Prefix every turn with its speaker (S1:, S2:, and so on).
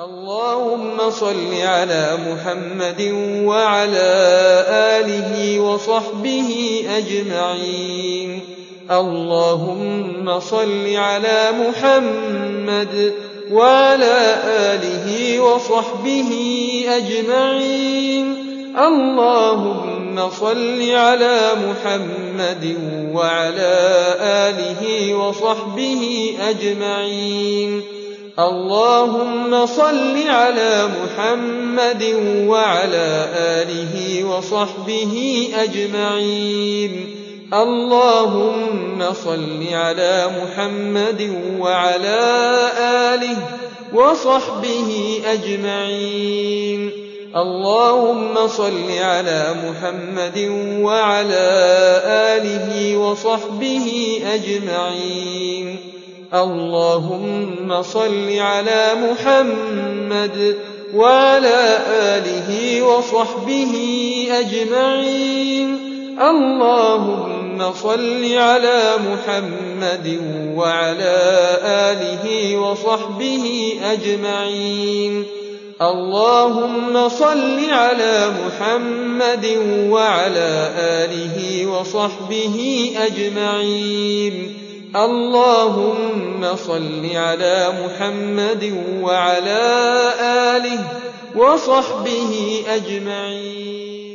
S1: اللهم صل على محمد وعلى آله وصحبه أجمعين. اللهم صل على محمد وعلى آله وصحبه أجمعين. اللهم صل على محمد وعلى آله وصحبه أجمعين. اللهم صل على محمد وعلى آله وصحبه أجمعين. اللهم صل على محمد وعلى آله وصحبه أجمعين. اللهم صل على محمد وعلى آله وصحبه أجمعين. اللهم صل على محمد وعلى آله وصحبه أجمعين. اللهم صل على محمد وعلى آله وصحبه أجمعين. اللهم صل على محمد وعلى آله وصحبه أجمعين. اللهم صل على محمد وعلى آله وصحبه أجمعين.